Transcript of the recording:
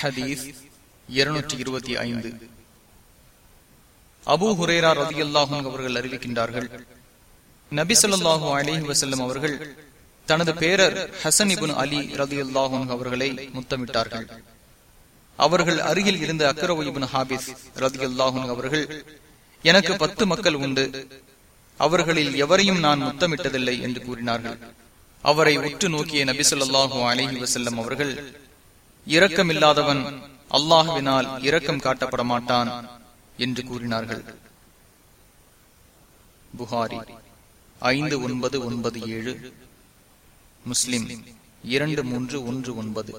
ஹதீஸ் இருநூற்றி இருபத்தி ஐந்து. அபு ஹுரேரா ரதி அல்லாஹும் அவர்கள் அறிவிக்கின்றார்கள் நபி சொல்லாஹு அலிஹி வசல்லம் அவர்கள் தனது பேரர் ஹசன் இபுன் அலி ரதி அல்லாஹும் அவர்களை முத்தமிட்டார்கள். அவர்கள் அருகில் இருந்த அக்ரவ் இபுன் ஹாபிஸ் ரதி அல்லாஹும் அவர்கள் எனக்கு பத்து மக்கள் உண்டு அவர்களில் எவரையும் நான் முத்தமிட்டதில்லை என்று கூறினார்கள். அவரை உற்று நோக்கிய நபி சொல்லாஹு அலிஹி வசல்லம் அவர்கள் இரக்கமில்லாதவன் அல்லாஹுவினால் இரக்கம் காட்டப்பட மாட்டான் என்று கூறினார்கள். புகாரி ஐந்து ஒன்பது ஒன்பது ஏழு முஸ்லிம் இரண்டு மூன்று ஒன்று ஒன்பது.